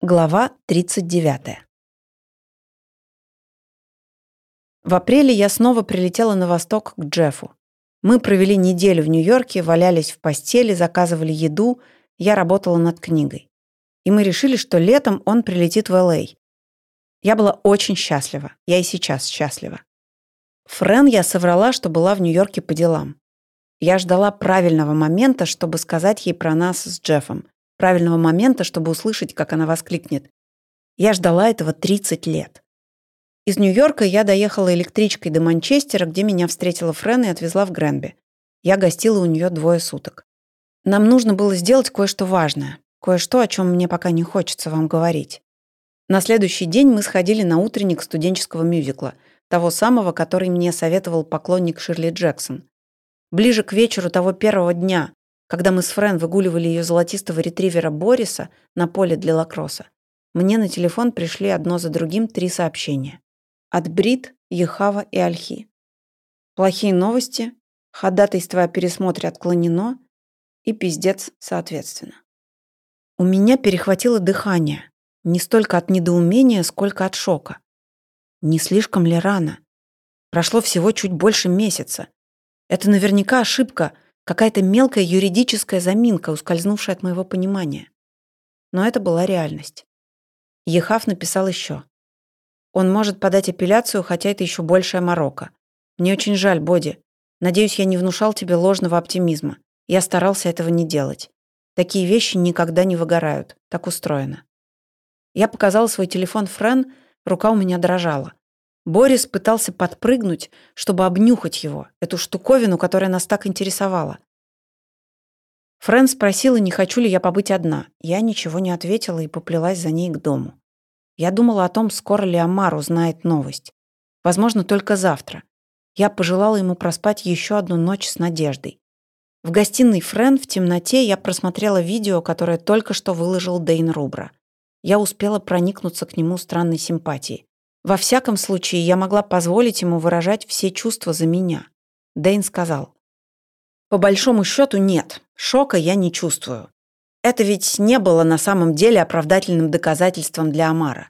Глава 39. В апреле я снова прилетела на восток к Джеффу. Мы провели неделю в Нью-Йорке, валялись в постели, заказывали еду, я работала над книгой. И мы решили, что летом он прилетит в Л.А. Я была очень счастлива. Я и сейчас счастлива. Френ я соврала, что была в Нью-Йорке по делам. Я ждала правильного момента, чтобы сказать ей про нас с Джеффом правильного момента, чтобы услышать, как она воскликнет. Я ждала этого 30 лет. Из Нью-Йорка я доехала электричкой до Манчестера, где меня встретила Френ и отвезла в Гренби. Я гостила у нее двое суток. Нам нужно было сделать кое-что важное, кое-что, о чем мне пока не хочется вам говорить. На следующий день мы сходили на утренник студенческого мюзикла, того самого, который мне советовал поклонник Ширли Джексон. Ближе к вечеру того первого дня, когда мы с Френ выгуливали ее золотистого ретривера Бориса на поле для лакросса, мне на телефон пришли одно за другим три сообщения. От Брит, Ехава и Альхи. Плохие новости, ходатайство о пересмотре отклонено и пиздец соответственно. У меня перехватило дыхание, не столько от недоумения, сколько от шока. Не слишком ли рано? Прошло всего чуть больше месяца. Это наверняка ошибка — Какая-то мелкая юридическая заминка, ускользнувшая от моего понимания. Но это была реальность. Ехав написал еще. Он может подать апелляцию, хотя это еще большая морока. Мне очень жаль, Боди. Надеюсь, я не внушал тебе ложного оптимизма. Я старался этого не делать. Такие вещи никогда не выгорают. Так устроено. Я показала свой телефон Френ, рука у меня дрожала. Борис пытался подпрыгнуть, чтобы обнюхать его, эту штуковину, которая нас так интересовала. Фрэн спросила, не хочу ли я побыть одна. Я ничего не ответила и поплелась за ней к дому. Я думала о том, скоро ли Амар узнает новость. Возможно, только завтра. Я пожелала ему проспать еще одну ночь с надеждой. В гостиной Френ в темноте я просмотрела видео, которое только что выложил Дейн Рубра. Я успела проникнуться к нему странной симпатией. Во всяком случае, я могла позволить ему выражать все чувства за меня. Дэйн сказал. По большому счету нет, шока я не чувствую. Это ведь не было на самом деле оправдательным доказательством для Амара.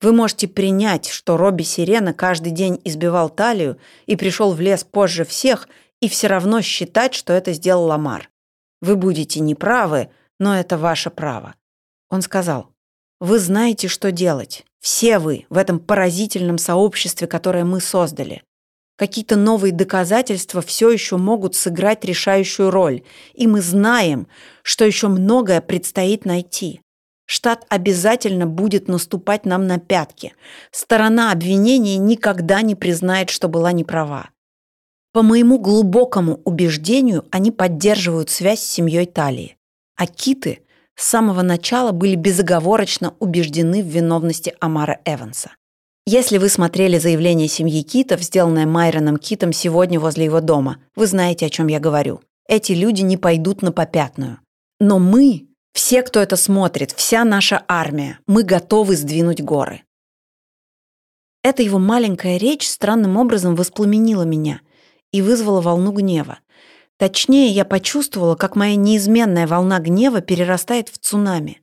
Вы можете принять, что Робби Сирена каждый день избивал талию и пришел в лес позже всех, и все равно считать, что это сделал Амар. Вы будете неправы, но это ваше право. Он сказал, вы знаете, что делать. Все вы в этом поразительном сообществе, которое мы создали. Какие-то новые доказательства все еще могут сыграть решающую роль, и мы знаем, что еще многое предстоит найти. Штат обязательно будет наступать нам на пятки. Сторона обвинения никогда не признает, что была неправа. По моему глубокому убеждению, они поддерживают связь с семьей Талии. А киты с самого начала были безоговорочно убеждены в виновности Амара Эванса. Если вы смотрели заявление семьи Китов, сделанное Майроном Китом сегодня возле его дома, вы знаете, о чем я говорю. Эти люди не пойдут на попятную. Но мы, все, кто это смотрит, вся наша армия, мы готовы сдвинуть горы. Эта его маленькая речь странным образом воспламенила меня и вызвала волну гнева. Точнее, я почувствовала, как моя неизменная волна гнева перерастает в цунами.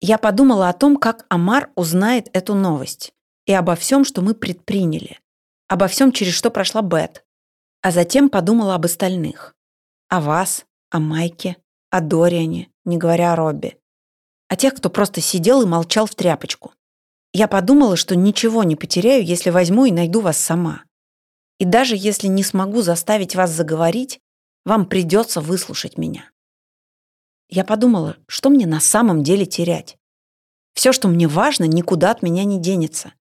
Я подумала о том, как Амар узнает эту новость, и обо всем, что мы предприняли, обо всем, через что прошла Бет, а затем подумала об остальных. О вас, о Майке, о Дориане, не говоря о Робби. О тех, кто просто сидел и молчал в тряпочку. Я подумала, что ничего не потеряю, если возьму и найду вас сама. И даже если не смогу заставить вас заговорить, вам придется выслушать меня. Я подумала, что мне на самом деле терять. Все, что мне важно, никуда от меня не денется.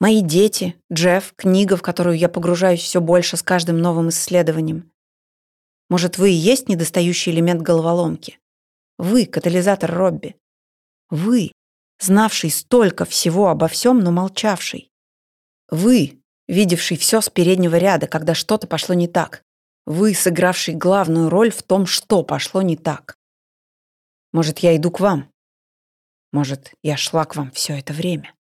Мои дети, Джефф, книга, в которую я погружаюсь все больше с каждым новым исследованием. Может, вы и есть недостающий элемент головоломки? Вы — катализатор Робби. Вы, знавший столько всего обо всем, но молчавший. Вы, видевший все с переднего ряда, когда что-то пошло не так. Вы, сыгравший главную роль в том, что пошло не так. Может, я иду к вам? Может, я шла к вам все это время?